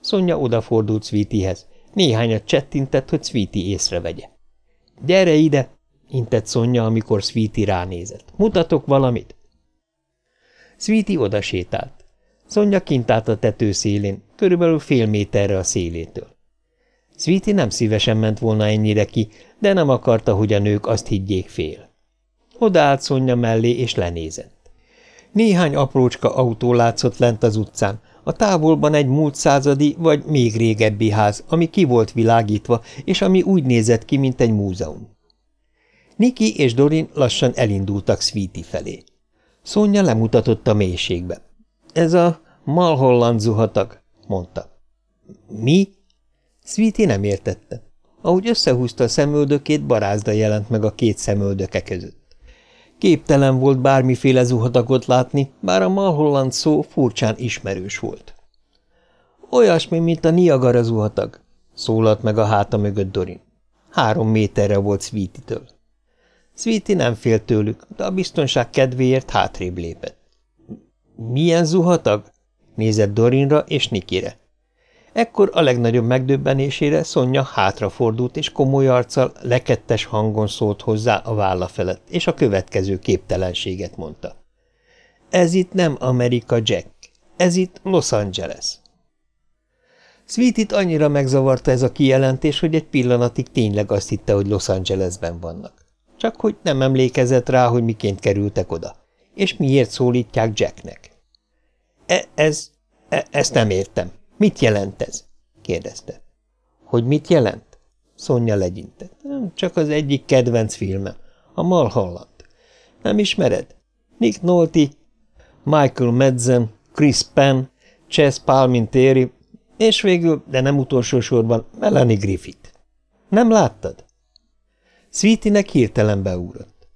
Szonya odafordult Sweetiehez. Néhányat csettintett, hogy Sweetie észrevegye. – Gyere ide! – intett Szonya, amikor Sweetie ránézett. – Mutatok valamit? Sweetie odasétált. Szonya kint állt a tető szélén, körülbelül fél méterre a szélétől. Sweetie nem szívesen ment volna ennyire ki, de nem akarta, hogy a nők azt higgyék fél. Odaállt Szonya mellé, és lenézett. Néhány aprócska autó látszott lent az utcán, a távolban egy múlt századi vagy még régebbi ház, ami ki volt világítva, és ami úgy nézett ki, mint egy múzeum. Niki és Dorin lassan elindultak Sweetie felé. Szonya lemutatott a mélységbe. Ez a Malholland zuhatag, mondta. Mi? Sweetie nem értette. Ahogy összehúzta a szemöldökét, barázda jelent meg a két szemöldöke között. Képtelen volt bármiféle zuhatagot látni, bár a Malholland szó furcsán ismerős volt. Olyasmi, mint a Niagara zuhatag, szólalt meg a háta mögött Dorin. Három méterre volt Sweetie-től. Sweetie nem félt tőlük, de a biztonság kedvéért hátrébb lépett. – Milyen zuhatag? – nézett Dorinra és Nikire. Ekkor a legnagyobb megdöbbenésére Szonya hátrafordult, és komoly arccal, lekettes hangon szólt hozzá a válla felett, és a következő képtelenséget mondta. Ez itt nem Amerika, Jack. Ez itt Los Angeles. Sweetit annyira megzavarta ez a kijelentés, hogy egy pillanatig tényleg azt hitte, hogy Los Angelesben vannak. Csak hogy nem emlékezett rá, hogy miként kerültek oda, és miért szólítják Jacknek. E ez, e ezt nem értem. Mit jelent ez? kérdezte. Hogy mit jelent? Szonya legyintett. Csak az egyik kedvenc filmem, a Malholland. Nem ismered? Nick Nolte, Michael Madsen, Chris Penn, Chess Palminteri, és végül, de nem utolsó sorban, Melanie Griffith. Nem láttad? Sweetie-nek hirtelen beúrott.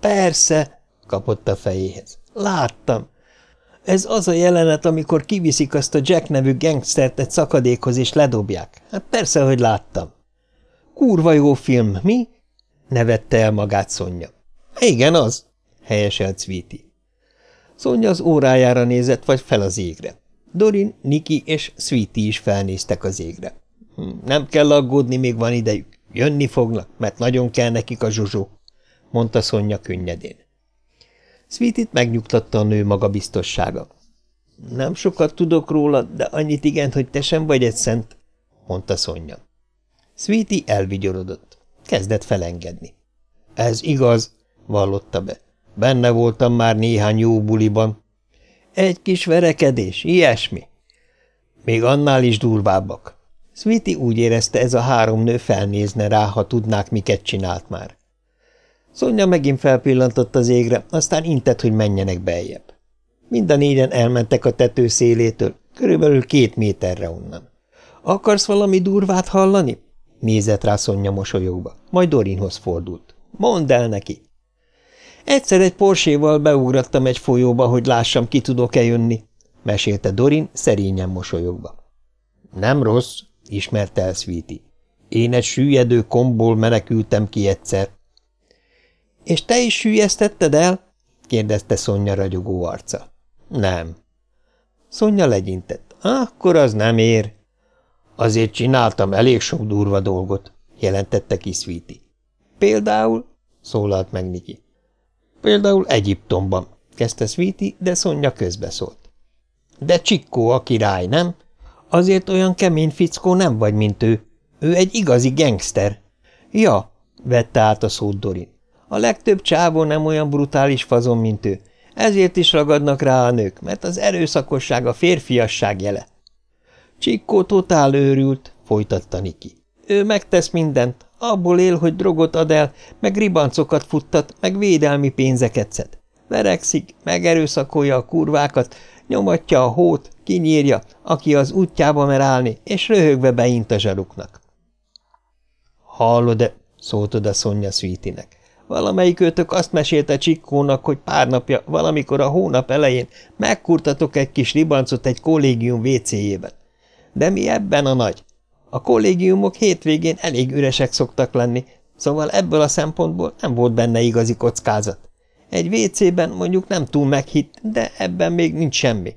Persze, kapott a fejéhez. Láttam. Ez az a jelenet, amikor kiviszik azt a Jack nevű gangstert egy szakadékhoz és ledobják. Hát persze, hogy láttam. Kurva jó film, mi? nevette el magát Szonya. Igen, az, helyeselt Sweetie. Szonya az órájára nézett, vagy fel az égre. Dorin, Niki és Sweetie is felnéztek az égre. Hm, nem kell aggódni, még van idejük. Jönni fognak, mert nagyon kell nekik a zsuzsó, mondta Szonya könnyedén. Sweetit megnyugtatta a nő magabiztossága. Nem sokat tudok róla, de annyit igen, hogy te sem vagy egy szent, mondta Szonya. Sweetie elvigyorodott. Kezdett felengedni. Ez igaz, vallotta be. Benne voltam már néhány jó buliban. Egy kis verekedés, ilyesmi. Még annál is durvábbak. Sweetie úgy érezte, ez a három nő felnézne rá, ha tudnák, miket csinált már. Szonya megint felpillantott az égre, aztán intett, hogy menjenek beljebb. Mind a négyen elmentek a tető szélétől, körülbelül két méterre onnan. – Akarsz valami durvát hallani? – nézett rá Szonya mosolyogva, majd Dorinhoz fordult. – Mondd el neki! Egyszer egy porséval beugrattam egy folyóba, hogy lássam, ki tudok-e jönni – mesélte Dorin szerényen mosolyogva. – Nem rossz – ismerte el Sweetie. Én egy süllyedő komból menekültem ki egyszer. – És te is sűjesztetted el? – kérdezte Szonya ragyogó arca. – Nem. Szonya legyintett. – Akkor az nem ér. – Azért csináltam elég sok durva dolgot – jelentette ki Sweetie. – Például? – szólalt meg Niki. – Például Egyiptomban – kezdte Sweetie, de Szonya közbeszólt. – De Csikkó a király, nem? Azért olyan kemény fickó nem vagy, mint ő. Ő egy igazi gengszter. Ja, vette át a szót Dorin. A legtöbb csávó nem olyan brutális fazon, mint ő. Ezért is ragadnak rá a nők, mert az erőszakosság a férfiasság jele. Csikkó totál őrült, folytatta Niki. Ő megtesz mindent, abból él, hogy drogot ad el, meg ribancokat futtat, meg védelmi pénzeket szed. Verekszik, megerőszakolja a kurvákat, nyomatja a hót, kinyírja, aki az útjába mer állni, és röhögve beint a zsaruknak. Hallod-e? szólt oda Szonya Szvítinek. Valamelyik őtök azt mesélte Csikkónak, hogy pár napja, valamikor a hónap elején megkurtatok egy kis ribancot egy kollégium WC-jében. De mi ebben a nagy? A kollégiumok hétvégén elég üresek szoktak lenni, szóval ebből a szempontból nem volt benne igazi kockázat. Egy WC-ben mondjuk nem túl meghitt, de ebben még nincs semmi.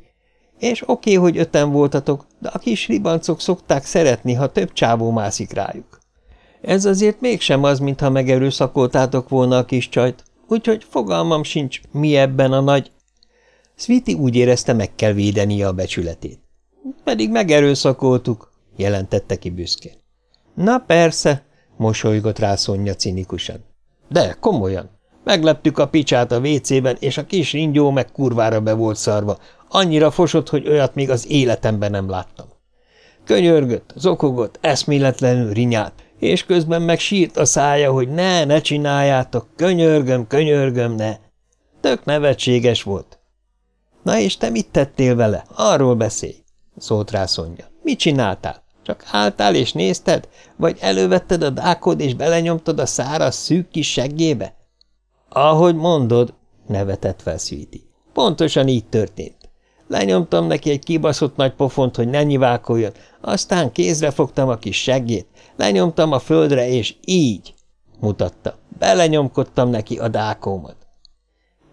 És oké, hogy öten voltatok, de a kis ribancok szokták szeretni, ha több csávó mászik rájuk. Ez azért mégsem az, mintha megerőszakoltátok volna a kis csajt, úgyhogy fogalmam sincs, mi ebben a nagy... Sweetie úgy érezte, meg kell védenie a becsületét. Pedig megerőszakoltuk, jelentette ki büszkén. Na persze, mosolygott rá Szonya cinikusan. De, komolyan, Megleptük a picsát a vécében, és a kis ringyó meg kurvára be volt szarva. Annyira fosott, hogy olyat még az életemben nem láttam. Könyörgött, zokogott, eszméletlenül rinyált, és közben meg sírt a szája, hogy ne, ne csináljátok, könyörgöm, könyörgöm, ne. Tök nevetséges volt. Na és te mit tettél vele? Arról beszélj, szólt rá Szonya. Mit csináltál? Csak álltál és nézted? Vagy elővetted a dákod és belenyomtad a száraz szűk kis seggébe? Ahogy mondod, nevetett fel Sweetie. Pontosan így történt. Lenyomtam neki egy kibaszott nagy pofont, hogy ne nyiválkoljon, aztán kézre fogtam a kis seggét, lenyomtam a földre, és így, mutatta, belenyomkodtam neki a dákómat.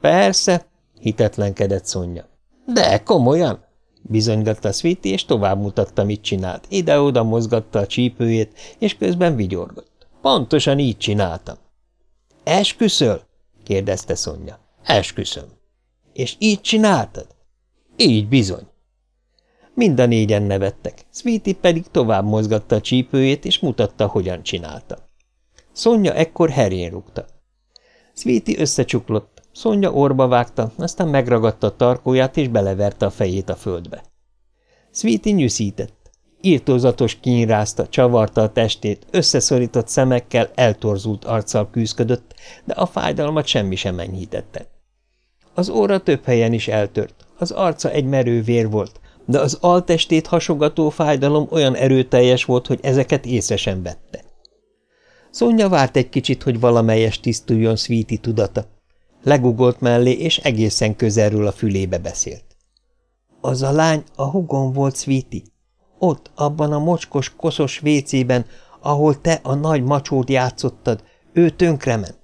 Persze, hitetlenkedett Szonya. De komolyan? Bizonygatta Sweetie, és tovább mutatta, mit csinált. Ide-oda mozgatta a csípőjét, és közben vigyorgott. Pontosan így csináltam. Esküszöl? kérdezte Szonya. Esküszöm. És így csináltad? Így bizony. Mind a négyen nevettek, Sweetie pedig tovább mozgatta a csípőjét, és mutatta, hogyan csinálta. Szonya ekkor herén rúgta. Sweetie összecsuklott, Szonya orba vágta, aztán megragadta a tarkóját, és beleverte a fejét a földbe. Sweetie nyűszített. Írtózatos kínrázta, csavarta a testét, összeszorított szemekkel, eltorzult arccal küzdködött, de a fájdalmat semmi sem enyhítette. Az óra több helyen is eltört, az arca egy merő vér volt, de az altestét hasogató fájdalom olyan erőteljes volt, hogy ezeket észre sem vette. Szonya várt egy kicsit, hogy valamelyes tisztuljon Sweetie tudata. Legugolt mellé, és egészen közelről a fülébe beszélt. Az a lány a hugom volt, Sweetie. Ott, abban a mocskos, koszos vécében, ahol te a nagy macsót játszottad, ő tönkrement.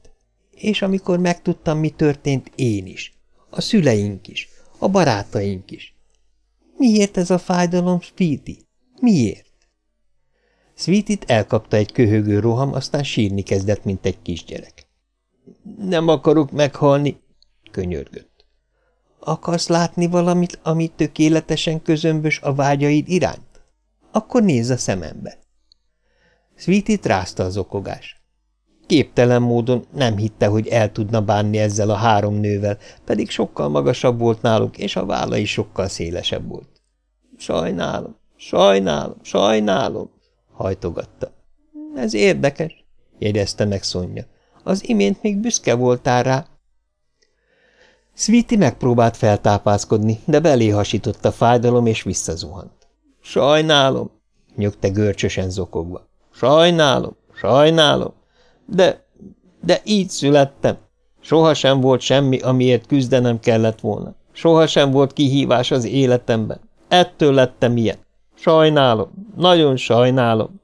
És amikor megtudtam, mi történt, én is. A szüleink is. A barátaink is. Miért ez a fájdalom, Sweetie? Miért? Sweetit elkapta egy köhögő roham, aztán sírni kezdett, mint egy kisgyerek. Nem akarok meghalni, könyörgött. Akarsz látni valamit, ami tökéletesen közömbös a vágyaid iránt? Akkor nézz a szemembe. Sweetit rázta az okogás. Képtelen módon nem hitte, hogy el tudna bánni ezzel a három nővel, pedig sokkal magasabb volt náluk, és a válla is sokkal szélesebb volt. Sajnálom, sajnálom, sajnálom, hajtogatta. Ez érdekes, jegyezte meg Szonya. Az imént még büszke voltál rá. Sweetie megpróbált feltápászkodni, de belé hasított a fájdalom, és visszazuhant. Sajnálom, nyögte görcsösen zokogva. Sajnálom, sajnálom. De, de így születtem. Soha sem volt semmi, amiért küzdenem kellett volna. Soha sem volt kihívás az életemben. Ettől lettem ilyen. Sajnálom, nagyon sajnálom.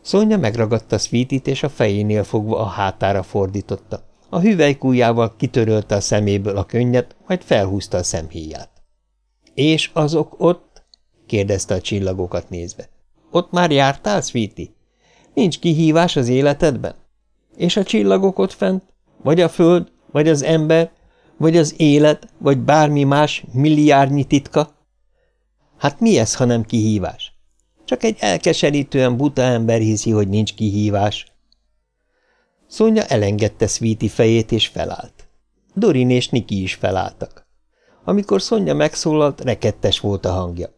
Szonya megragadta Sweetit, és a fejénél fogva a hátára fordította. A hüvelykújjával kitörölte a szeméből a könnyet, majd felhúzta a szemhéját. – És azok ott? – kérdezte a csillagokat nézve. – Ott már jártál, Sweetie? Nincs kihívás az életedben? És a csillagok ott fent? Vagy a föld? Vagy az ember? Vagy az élet? Vagy bármi más milliárdnyi titka? Hát mi ez, ha nem kihívás? Csak egy elkeserítően buta ember hiszi, hogy nincs kihívás. Szonya elengedte Sweetie fejét, és felállt. Dorin és Niki is felálltak. Amikor Szonya megszólalt, rekettes volt a hangja.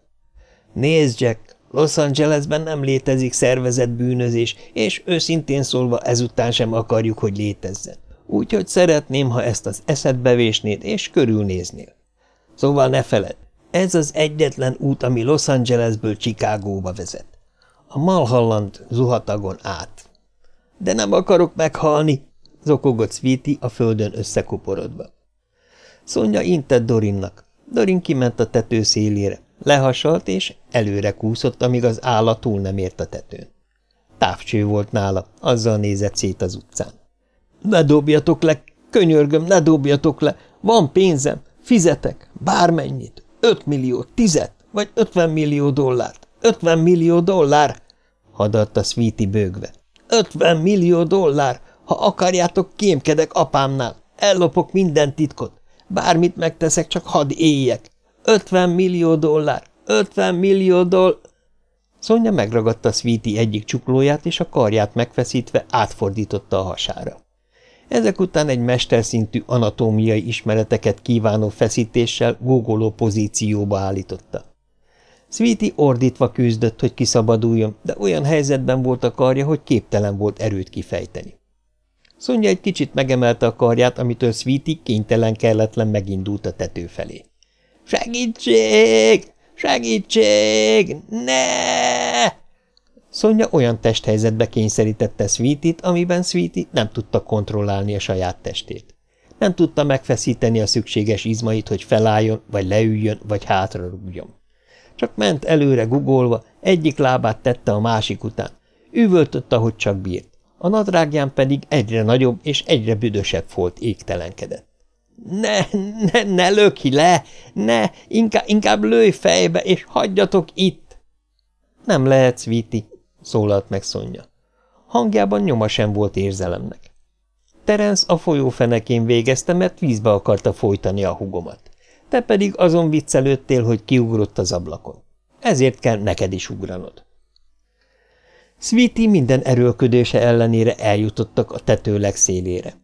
Nézd, Jack, Los Angelesben nem létezik szervezett bűnözés, és őszintén szólva ezután sem akarjuk, hogy létezzen. Úgyhogy szeretném, ha ezt az eszedbe vésnéd, és körülnéznél. Szóval ne feled, ez az egyetlen út, ami Los Angelesből Chicagóba vezet. A Malhalland zuhatagon át. De nem akarok meghalni, zokogott Sweetie a földön összekuporodva. Szonya intett Dorinnak. Dorin kiment a tető szélére, lehasalt és előre kúszott, amíg az állat túl nem ért a tetőn. Távcső volt nála, azzal nézett szét az utcán. – Ne dobjatok le, könyörgöm, ne dobjatok le, van pénzem, fizetek, bármennyit, öt millió, tizet, vagy ötven millió dollárt, ötven millió dollár, hadalta Sweetie bőgve. Ötven millió dollár, ha akarjátok, kémkedek apámnál, ellopok minden titkot, bármit megteszek, csak hadd éljek. Ötven millió dollár, ötven millió dollár. Szonya megragadta Sweetie egyik csuklóját, és a karját megfeszítve átfordította a hasára. Ezek után egy mesterszintű anatómiai ismereteket kívánó feszítéssel gógoló pozícióba állította. Sweetie ordítva küzdött, hogy kiszabaduljon, de olyan helyzetben volt a karja, hogy képtelen volt erőt kifejteni. Szonya egy kicsit megemelte a karját, amitől Sweetie kénytelen kelletlen megindult a tető felé. – Segítség! Segítség! Ne! Szonya olyan testhelyzetbe kényszerítette Sweetit, amiben Sweetie nem tudta kontrollálni a saját testét. Nem tudta megfeszíteni a szükséges izmait, hogy felálljon, vagy leüljön, vagy hátrarúgjon. Csak ment előre gugolva, egyik lábát tette a másik után. Üvöltött, ahogy csak bírt. A nadrágján pedig egyre nagyobb és egyre büdösebb folt égtelenkedett. Ne, ne, ne löki le! Ne, inkább, inkább lőj fejbe, és hagyjatok itt! Nem lehet, Sweetie, szólalt meg Szonya. Hangjában nyoma sem volt érzelemnek. Terence a folyó fenekén végezte, mert vízbe akarta folytani a hugomat. Te pedig azon viccelődtél, hogy kiugrott az ablakon. Ezért kell neked is ugranod. Sweetie minden erőlködése ellenére eljutottak a tető legszélére.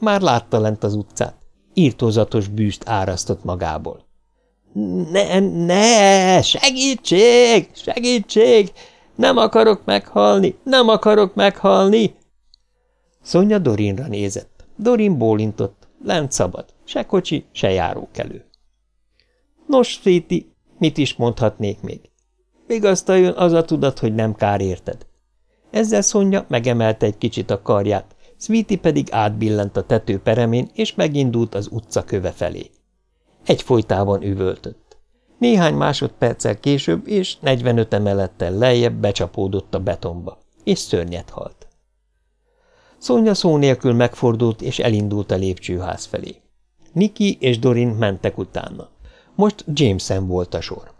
Már látta lent az utcát. Írtózatos bűzt árasztott magából. – Ne, ne! Segítség! Segítség! Nem akarok meghalni! Nem akarok meghalni! Szonya Dorinra nézett. Dorin bólintott. Lent szabad. Se kocsi, se járókelő. Nos, Féti, mit is mondhatnék még? Vigasztaljon az a tudat, hogy nem kár érted. Ezzel Szonya megemelte egy kicsit a karját, Sweetie pedig átbillent a tető peremén, és megindult az utca köve felé. Egy folytában üvöltött. Néhány másodperccel később és 45 emelettel lejjebb becsapódott a betonba, és szörnyet halt. Szonya szó nélkül megfordult, és elindult a lépcsőház felé. Niki és Dorin mentek utána. Most Jameson volt a sor.